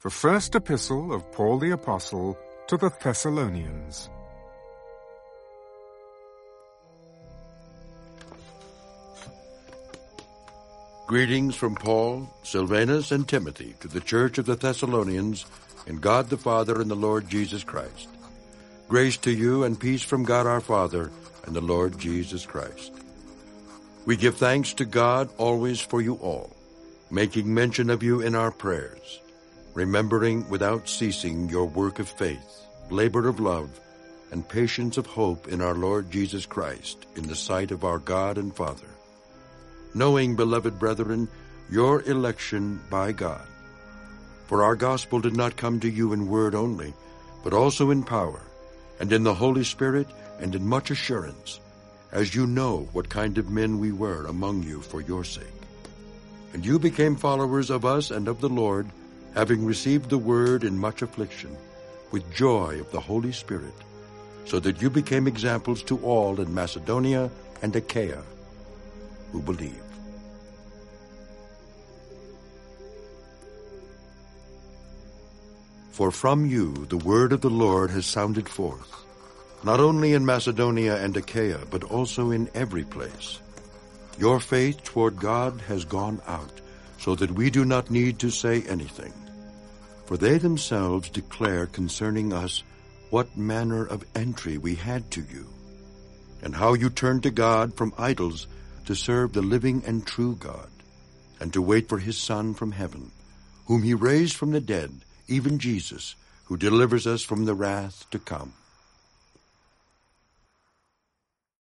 The first epistle of Paul the Apostle to the Thessalonians. Greetings from Paul, Silvanus, and Timothy to the church of the Thessalonians in God the Father and the Lord Jesus Christ. Grace to you and peace from God our Father and the Lord Jesus Christ. We give thanks to God always for you all, making mention of you in our prayers, remembering without ceasing your work of faith, labor of love, and patience of hope in our Lord Jesus Christ in the sight of our God and Father knowing, beloved brethren, your election by God. For our gospel did not come to you in word only, but also in power, and in the Holy Spirit, and in much assurance, as you know what kind of men we were among you for your sake. And you became followers of us and of the Lord, having received the word in much affliction, with joy of the Holy Spirit, so that you became examples to all in Macedonia and Achaia who believe. For from you the word of the Lord has sounded forth, not only in Macedonia and Achaia, but also in every place. Your faith toward God has gone out, so that we do not need to say anything. For they themselves declare concerning us what manner of entry we had to you, and how you turned to God from idols to serve the living and true God, and to wait for his Son from heaven, whom he raised from the dead, even Jesus, who delivers us from the wrath to come.